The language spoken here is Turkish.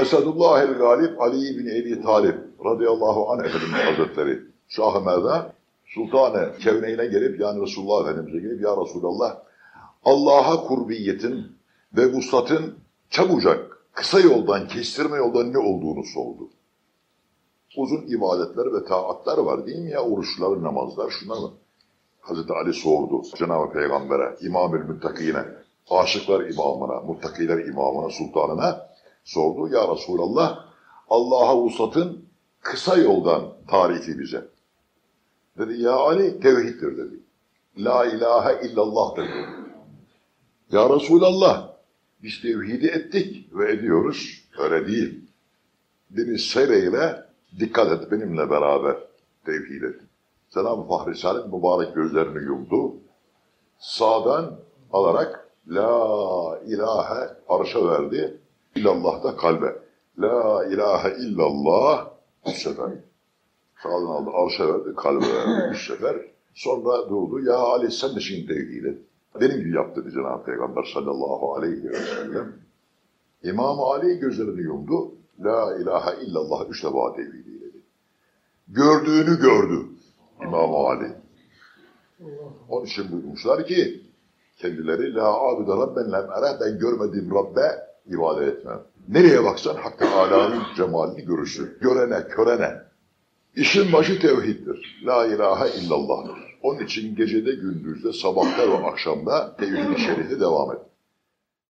Esadullah el Galip Ali bin Ebi Talip radıyallahu anh Efendimiz Hazretleri Şah-ı Merda Sultanı Kevneyn'e gelip yani Resulullah Efendimiz'e gelip Ya Resulallah Allah'a kurbiyetin ve vuslatın çabucak kısa yoldan kestirme yoldan ne olduğunu sordu. Uzun ibadetler ve taatlar var değil mi ya? Oruçlar, namazlar, şunlar mı? Hazreti Ali sordu Cenab-ı Peygamber'e, İmam-ül Müttakine, aşıklar imamına, muttakiler imamına, sultanına sordu. Ya Resulallah, Allah'a vuslatın kısa yoldan tarifi bize. Dedi ya Ali tevhiddir dedi. La ilahe illallah dedi. Ya Resulallah biz tevhidi ettik ve ediyoruz. Öyle değil. Beni seyreyle dikkat et benimle beraber tevhid et. Cenab-ı Fahri Salim mübarek gözlerini yumdu. Sağdan alarak La ilahe arşa verdi. İllallah da kalbe. La ilahe illallah üç sefer. Sağdan aldı arşa verdi, kalbe verdi üç sefer. Sonra durdu. Ya Ali sen de şimdi tevhid. Benim gibi yap dedi Cenab-ı Peygamber sallallahu aleyhi ve sellem. İmam Ali gözlerini yumdu. La ilahe illallah üç defa tevhid eyledi. Gördüğünü gördü İmam Ali. Onun için buyurmuşlar ki kendileri la abude rabben lem ereh ben görmediğim Rabbe ibadet etmem. Nereye baksan Hak Teala'nın cemalini görürsün. Görene, körene. İşin başı tevhiddir. La ilahe illallah'dır. Onun için gecede, gündüzde, sabahta ve akşamda tevhid-i şerifi devam et.